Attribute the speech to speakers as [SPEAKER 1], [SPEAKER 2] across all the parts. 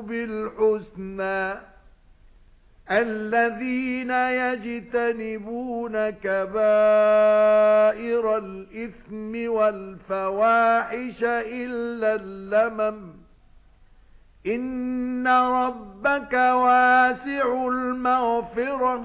[SPEAKER 1] بِالْحُسْنَى. الَّذِينَ يَجْتَنِبُونَ كَبَائِرَ الْإِثْمِ وَالْفَوَاحِشَ إِلَّا اللَّمَمَ. إِنَّ رَبَّكَ وَاسِعُ الْمَغْفِرَةِ.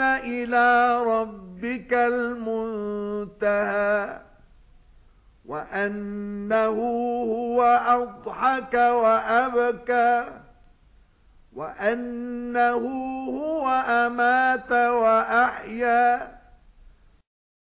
[SPEAKER 1] إِلَى رَبِّكَ الْمُنتَهَى وَأَنَّهُ هُوَ أَضْحَكَ وَأَبْكَى وَأَنَّهُ هُوَ أَمَاتَ وَأَحْيَا